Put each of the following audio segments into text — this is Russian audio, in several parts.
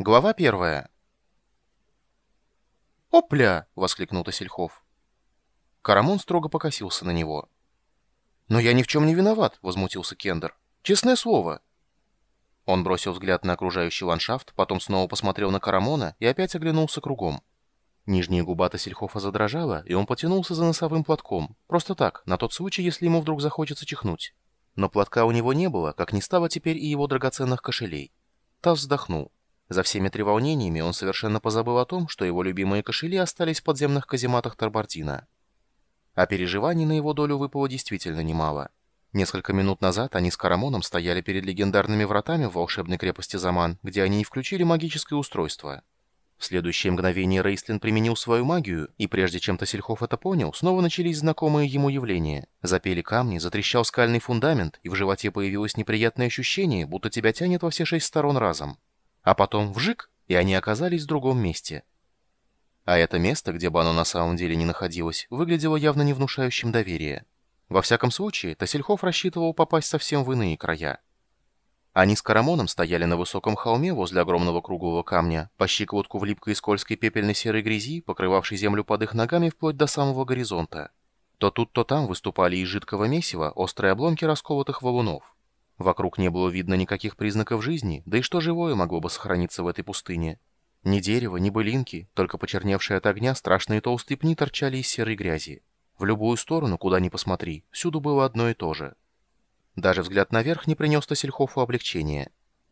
Глава первая. «Опля!» — воскликнул Тосельхов. Карамон строго покосился на него. «Но я ни в чем не виноват», — возмутился Кендер. «Честное слово». Он бросил взгляд на окружающий ландшафт, потом снова посмотрел на Карамона и опять оглянулся кругом. Нижняя губа Тосельхофа задрожала, и он потянулся за носовым платком. Просто так, на тот случай, если ему вдруг захочется чихнуть. Но платка у него не было, как не стало теперь и его драгоценных кошелей. Таз вздохнул. За всеми треволнениями он совершенно позабыл о том, что его любимые кошели остались в подземных казематах Тарбартина. А переживаний на его долю выпало действительно немало. Несколько минут назад они с Карамоном стояли перед легендарными вратами в волшебной крепости Заман, где они и включили магическое устройство. В следующее мгновение Рейстлин применил свою магию, и прежде чем Тасельхов это понял, снова начались знакомые ему явления. Запели камни, затрещал скальный фундамент, и в животе появилось неприятное ощущение, будто тебя тянет во все шесть сторон разом. А потом вжик, и они оказались в другом месте. А это место, где бы оно на самом деле не находилось, выглядело явно не внушающим доверия. Во всяком случае, Тасельхов рассчитывал попасть совсем в иные края. Они с Карамоном стояли на высоком холме возле огромного круглого камня, по щиколотку в липкой и скользкой пепельной серой грязи, покрывавшей землю под их ногами вплоть до самого горизонта. То тут, то там выступали из жидкого месива острые обломки расколотых валунов. Вокруг не было видно никаких признаков жизни, да и что живое могло бы сохраниться в этой пустыне? Ни дерева, ни былинки, только почерневшие от огня страшные толстые пни торчали из серой грязи. В любую сторону, куда ни посмотри, всюду было одно и то же. Даже взгляд наверх не принес Тассельхофу облегчения.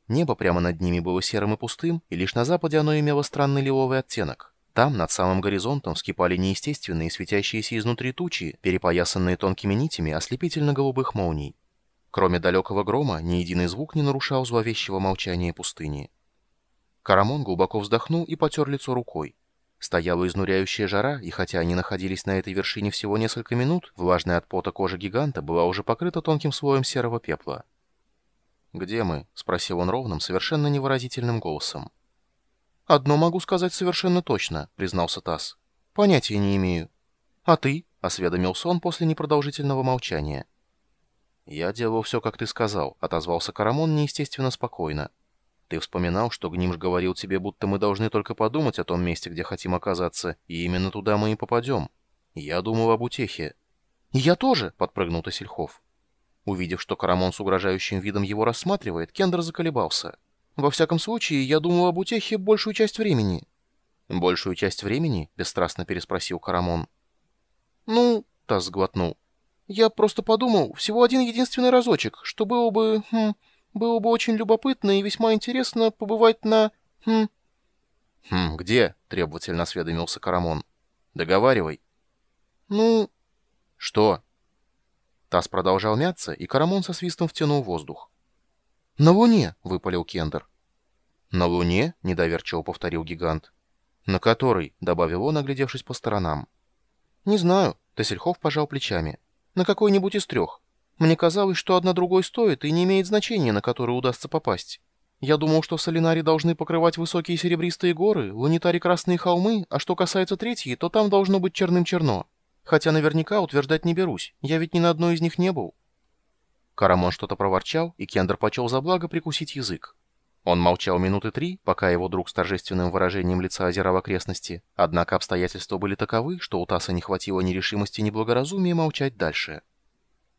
Небо прямо над ними было серым и пустым, и лишь на западе оно имело странный лиловый оттенок. Там, над самым горизонтом, вскипали неестественные, светящиеся изнутри тучи, перепоясанные тонкими нитями ослепительно-голубых молний. Кроме далекого грома, ни единый звук не нарушал зловещего молчания пустыни. Карамон глубоко вздохнул и потер лицо рукой. Стояла изнуряющая жара, и хотя они находились на этой вершине всего несколько минут, влажная от пота кожа гиганта была уже покрыта тонким слоем серого пепла. «Где мы?» — спросил он ровным, совершенно невыразительным голосом. «Одно могу сказать совершенно точно», — признался Тасс. «Понятия не имею». «А ты?» — осведомился он после непродолжительного молчания. «Я делал все, как ты сказал», — отозвался Карамон неестественно спокойно. «Ты вспоминал, что Гнимш говорил тебе, будто мы должны только подумать о том месте, где хотим оказаться, и именно туда мы и попадем. Я думал об утехе». «Я тоже», — подпрыгнул Тосельхов. Увидев, что Карамон с угрожающим видом его рассматривает, Кендер заколебался. «Во всяком случае, я думал об утехе большую часть времени». «Большую часть времени?» — бесстрастно переспросил Карамон. «Ну...» — Тасс сглотнул. Я просто подумал, всего один единственный разочек, что было бы... Хм, было бы очень любопытно и весьма интересно побывать на... Хм... «Хм, где?» — требовательно осведомился Карамон. «Договаривай». «Ну...» «Что?» Тасс продолжал мяться, и Карамон со свистом втянул воздух. «На Луне!» — выпалил Кендер. «На Луне?» — недоверчиво повторил гигант. «На которой?» — добавил он, оглядевшись по сторонам. «Не знаю», — Тессельхов пожал плечами на какой-нибудь из трех. Мне казалось, что одна другой стоит и не имеет значения, на которую удастся попасть. Я думал, что Солинари должны покрывать высокие серебристые горы, Лунитари красные холмы, а что касается третьей, то там должно быть черным-черно. Хотя наверняка утверждать не берусь, я ведь ни на одной из них не был. Карамон что-то проворчал, и Кендер почел за благо прикусить язык. Он молчал минуты три, пока его друг с торжественным выражением лица озирал окрестности. Однако обстоятельства были таковы, что у Таса не хватило ни решимости, ни благоразумия молчать дальше.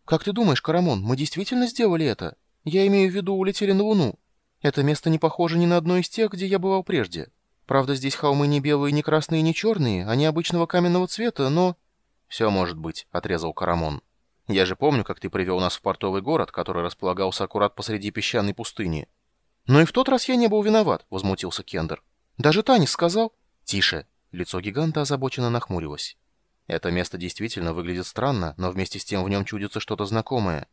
«Как ты думаешь, Карамон, мы действительно сделали это? Я имею в виду, улетели на Луну. Это место не похоже ни на одно из тех, где я бывал прежде. Правда, здесь холмы не белые, не красные, не черные, они обычного каменного цвета, но...» «Все может быть», — отрезал Карамон. «Я же помню, как ты привел нас в портовый город, который располагался аккурат посреди песчаной пустыни». «Но и в тот раз я не был виноват», — возмутился Кендер. «Даже Танис сказал...» «Тише!» — лицо гиганта озабоченно нахмурилось. «Это место действительно выглядит странно, но вместе с тем в нем чудится что-то знакомое».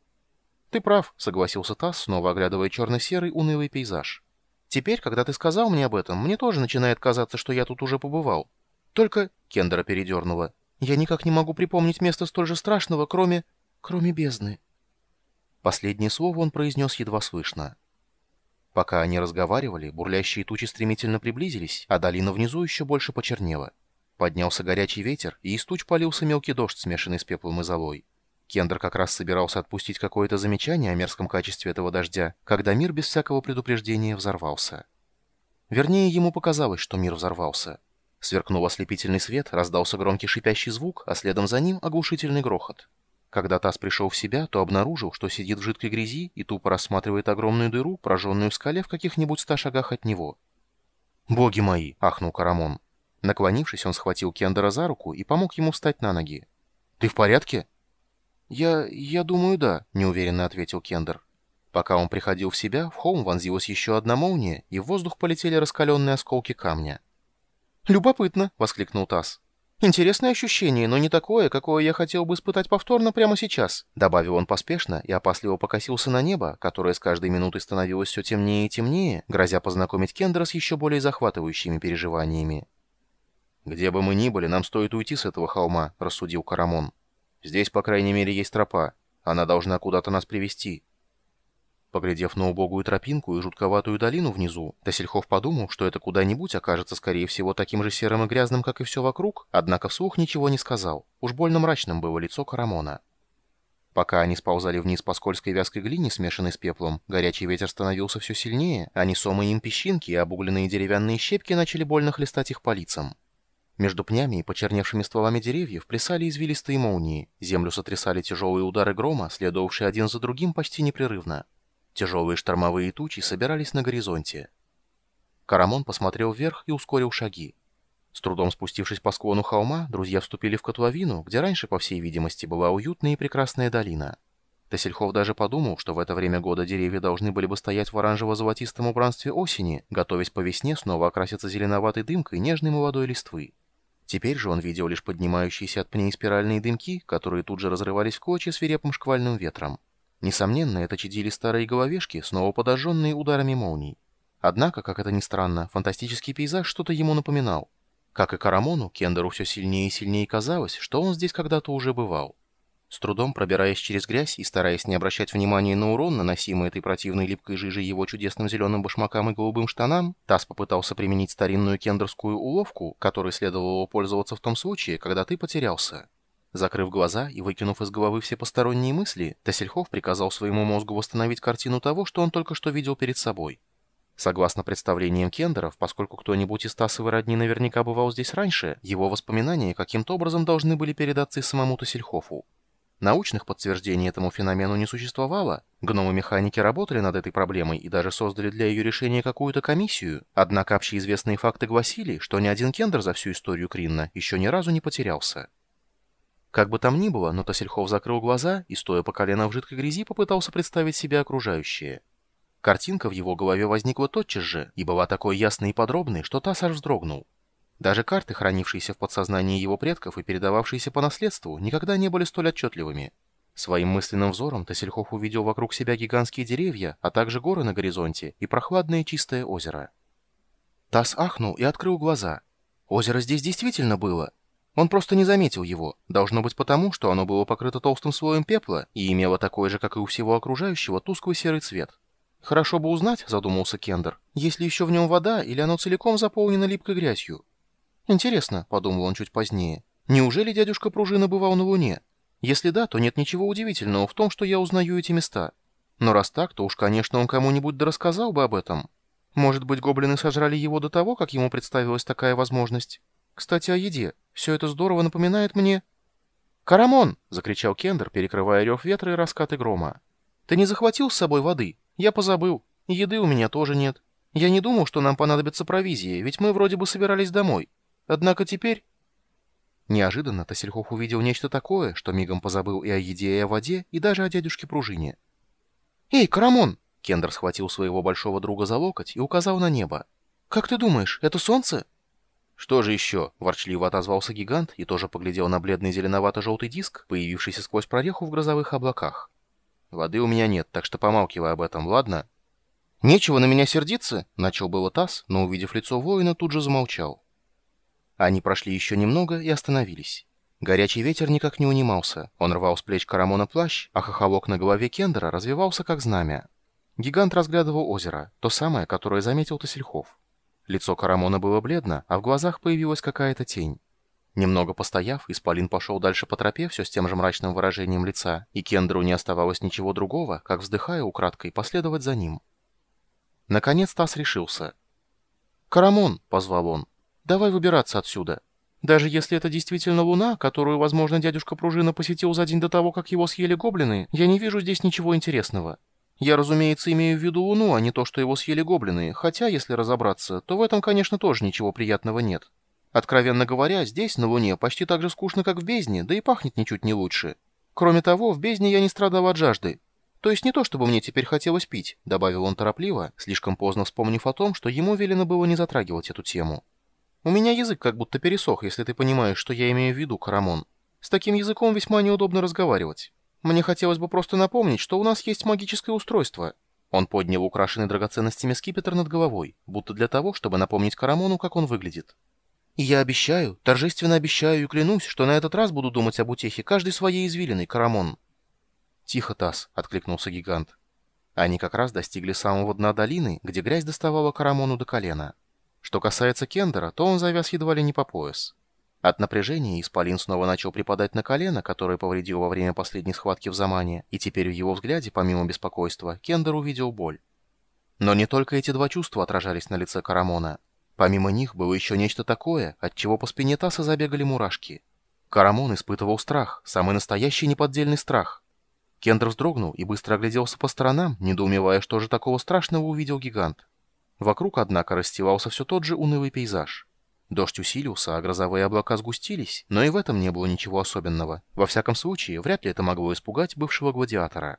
«Ты прав», — согласился Тасс, снова оглядывая черно-серый унылый пейзаж. «Теперь, когда ты сказал мне об этом, мне тоже начинает казаться, что я тут уже побывал. Только...» — Кендера передернула. «Я никак не могу припомнить место столь же страшного, кроме... кроме бездны». Последнее слово он произнес едва слышно. Пока они разговаривали, бурлящие тучи стремительно приблизились, а долина внизу еще больше почернела. Поднялся горячий ветер, и из туч полился мелкий дождь, смешанный с пеплом и золой. Кендер как раз собирался отпустить какое-то замечание о мерзком качестве этого дождя, когда мир без всякого предупреждения взорвался. Вернее, ему показалось, что мир взорвался. Сверкнул ослепительный свет, раздался громкий шипящий звук, а следом за ним оглушительный грохот. Когда Тасс пришел в себя, то обнаружил, что сидит в жидкой грязи и тупо рассматривает огромную дыру, прожженную в скале в каких-нибудь ста шагах от него. «Боги мои!» — ахнул Карамон. Наклонившись, он схватил Кендера за руку и помог ему встать на ноги. «Ты в порядке?» «Я... я думаю, да», — неуверенно ответил Кендер. Пока он приходил в себя, в холм вонзилась еще одна молния, и в воздух полетели раскаленные осколки камня. «Любопытно!» — воскликнул Тасс. «Интересное ощущение, но не такое, какое я хотел бы испытать повторно прямо сейчас», — добавил он поспешно и опасливо покосился на небо, которое с каждой минутой становилось все темнее и темнее, грозя познакомить Кендера с еще более захватывающими переживаниями. «Где бы мы ни были, нам стоит уйти с этого холма», — рассудил Карамон. «Здесь, по крайней мере, есть тропа. Она должна куда-то нас привести. Поглядев на убогую тропинку и жутковатую долину внизу, Тасельхов подумал, что это куда-нибудь окажется, скорее всего, таким же серым и грязным, как и все вокруг, однако вслух ничего не сказал. Уж больно мрачным было лицо Карамона. Пока они сползали вниз по скользкой вязкой глине, смешанной с пеплом, горячий ветер становился все сильнее, а несомые им песчинки и обугленные деревянные щепки начали больно хлестать их по лицам. Между пнями и почерневшими стволами деревьев плясали извилистые молнии, землю сотрясали тяжелые удары грома, следовавшие один за другим почти непрерывно. Тяжелые штормовые тучи собирались на горизонте. Карамон посмотрел вверх и ускорил шаги. С трудом спустившись по склону холма, друзья вступили в котловину, где раньше, по всей видимости, была уютная и прекрасная долина. Тесельхов даже подумал, что в это время года деревья должны были бы стоять в оранжево-золотистом убранстве осени, готовясь по весне снова окраситься зеленоватой дымкой нежной молодой листвы. Теперь же он видел лишь поднимающиеся от пней спиральные дымки, которые тут же разрывались в клочья свирепым шквальным ветром. Несомненно, это чадили старые головешки, снова подожженные ударами молний. Однако, как это ни странно, фантастический пейзаж что-то ему напоминал. Как и Карамону, Кендеру все сильнее и сильнее казалось, что он здесь когда-то уже бывал. С трудом пробираясь через грязь и стараясь не обращать внимания на урон, наносимый этой противной липкой жижей его чудесным зеленым башмакам и голубым штанам, Тасс попытался применить старинную кендерскую уловку, которой следовало пользоваться в том случае, когда ты потерялся. Закрыв глаза и выкинув из головы все посторонние мысли, Тесельхов приказал своему мозгу восстановить картину того, что он только что видел перед собой. Согласно представлениям Кендеров, поскольку кто-нибудь из Тасовой родни наверняка бывал здесь раньше, его воспоминания каким-то образом должны были передаться и самому Тесельхофу. Научных подтверждений этому феномену не существовало. Гномы-механики работали над этой проблемой и даже создали для ее решения какую-то комиссию. Однако общеизвестные факты гласили, что ни один Кендер за всю историю Кринна еще ни разу не потерялся. Как бы там ни было, но Тасельхов закрыл глаза и, стоя по колено в жидкой грязи, попытался представить себе окружающее. Картинка в его голове возникла тотчас же и была такой ясной и подробной, что Тасс аж вздрогнул. Даже карты, хранившиеся в подсознании его предков и передававшиеся по наследству, никогда не были столь отчетливыми. Своим мысленным взором Тасельхов увидел вокруг себя гигантские деревья, а также горы на горизонте и прохладное чистое озеро. Тасс ахнул и открыл глаза. Озеро здесь действительно было — он просто не заметил его. Должно быть потому, что оно было покрыто толстым слоем пепла и имело такой же, как и у всего окружающего, тусклый серый цвет. «Хорошо бы узнать», — задумался Кендер, — «есть ли еще в нем вода или оно целиком заполнено липкой грязью?» «Интересно», — подумал он чуть позднее, — «неужели дядюшка Пружина бывал на Луне? Если да, то нет ничего удивительного в том, что я узнаю эти места. Но раз так, то уж, конечно, он кому-нибудь да рассказал бы об этом. Может быть, гоблины сожрали его до того, как ему представилась такая возможность?» Кстати, о еде. Все это здорово напоминает мне...» «Карамон!» — закричал Кендер, перекрывая рев ветра и раскаты грома. «Ты не захватил с собой воды? Я позабыл. Еды у меня тоже нет. Я не думал, что нам понадобится провизия, ведь мы вроде бы собирались домой. Однако теперь...» Неожиданно Тасельхов увидел нечто такое, что мигом позабыл и о еде, и о воде, и даже о дядюшке Пружине. «Эй, Карамон!» — Кендер схватил своего большого друга за локоть и указал на небо. «Как ты думаешь, это солнце?» «Что же еще?» — ворчливо отозвался гигант и тоже поглядел на бледный зеленовато-желтый диск, появившийся сквозь прореху в грозовых облаках. «Воды у меня нет, так что помалкивай об этом, ладно?» «Нечего на меня сердиться!» — начал было Тасс, но, увидев лицо воина, тут же замолчал. Они прошли еще немного и остановились. Горячий ветер никак не унимался. Он рвал с плеч Карамона плащ, а хохолок на голове Кендера развивался как знамя. Гигант разглядывал озеро, то самое, которое заметил Тасельхов. Лицо Карамона было бледно, а в глазах появилась какая-то тень. Немного постояв, Исполин пошел дальше по тропе все с тем же мрачным выражением лица, и Кендеру не оставалось ничего другого, как, вздыхая украдкой, последовать за ним. Наконец Тасс решился. «Карамон!» — позвал он. «Давай выбираться отсюда. Даже если это действительно луна, которую, возможно, дядюшка Пружина посетил за день до того, как его съели гоблины, я не вижу здесь ничего интересного. Я, разумеется, имею в виду луну, а не то, что его съели гоблины, хотя, если разобраться, то в этом, конечно, тоже ничего приятного нет. Откровенно говоря, здесь, на луне, почти так же скучно, как в бездне, да и пахнет ничуть не лучше. Кроме того, в бездне я не страдал от жажды. То есть не то, чтобы мне теперь хотелось пить, добавил он торопливо, слишком поздно вспомнив о том, что ему велено было не затрагивать эту тему. У меня язык как будто пересох, если ты понимаешь, что я имею в виду, Карамон. С таким языком весьма неудобно разговаривать. Мне хотелось бы просто напомнить, что у нас есть магическое устройство. Он поднял украшенный драгоценностями скипетр над головой, будто для того, чтобы напомнить Карамону, как он выглядит. И я обещаю, торжественно обещаю и клянусь, что на этот раз буду думать об утехе каждой своей извилиной, Карамон. Тихо, Тасс, — откликнулся гигант. Они как раз достигли самого дна долины, где грязь доставала Карамону до колена. Что касается Кендера, то он завяз едва ли не по пояс. От напряжения Исполин снова начал припадать на колено, которое повредил во время последней схватки в Замане, и теперь в его взгляде, помимо беспокойства, Кендер увидел боль. Но не только эти два чувства отражались на лице Карамона. Помимо них было еще нечто такое, от чего по спине Таса забегали мурашки. Карамон испытывал страх, самый настоящий неподдельный страх. Кендер вздрогнул и быстро огляделся по сторонам, недоумевая, что же такого страшного увидел гигант. Вокруг, однако, расстилался все тот же унылый пейзаж. Дождь усилился, а грозовые облака сгустились, но и в этом не было ничего особенного. Во всяком случае, вряд ли это могло испугать бывшего гладиатора.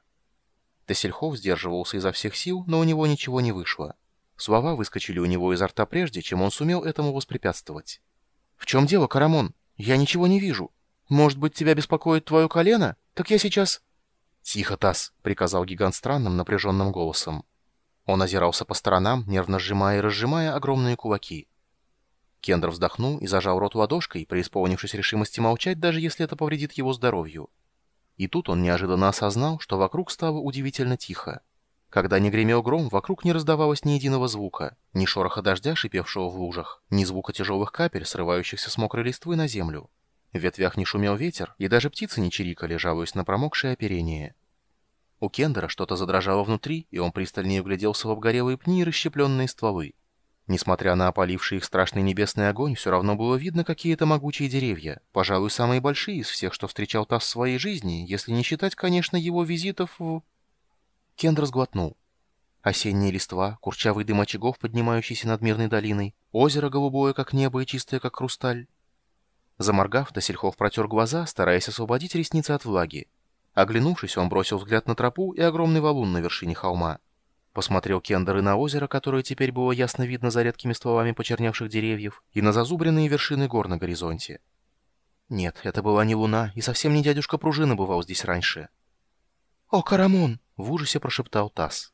Тессельхов сдерживался изо всех сил, но у него ничего не вышло. Слова выскочили у него изо рта прежде, чем он сумел этому воспрепятствовать. «В чем дело, Карамон? Я ничего не вижу. Может быть, тебя беспокоит твое колено? Так я сейчас...» «Тихо, Тасс!» — приказал гигант странным, напряженным голосом. Он озирался по сторонам, нервно сжимая и разжимая огромные кулаки. Кендер вздохнул и зажал рот ладошкой, преисполнившись решимости молчать, даже если это повредит его здоровью. И тут он неожиданно осознал, что вокруг стало удивительно тихо. Когда не гремел гром, вокруг не раздавалось ни единого звука, ни шороха дождя, шипевшего в лужах, ни звука тяжелых капель, срывающихся с мокрой листвы на землю. В ветвях не шумел ветер, и даже птицы не чирикали, жалуясь на промокшее оперение. У Кендера что-то задрожало внутри, и он пристальнее угляделся в обгорелые пни и расщепленные стволы. Несмотря на опаливший их страшный небесный огонь, все равно было видно какие-то могучие деревья, пожалуй, самые большие из всех, что встречал Тасс в своей жизни, если не считать, конечно, его визитов в... Кендер сглотнул. Осенние листва, курчавый дым очагов, поднимающийся над мирной долиной, озеро голубое, как небо, и чистое, как хрусталь. Заморгав, Досельхов протер глаза, стараясь освободить ресницы от влаги. Оглянувшись, он бросил взгляд на тропу и огромный валун на вершине холма. Посмотрел Кендер и на озеро, которое теперь было ясно видно за редкими стволами почерневших деревьев, и на зазубренные вершины гор на горизонте. Нет, это была не луна, и совсем не дядюшка Пружина бывал здесь раньше. «О, Карамон!» — в ужасе прошептал Тасс.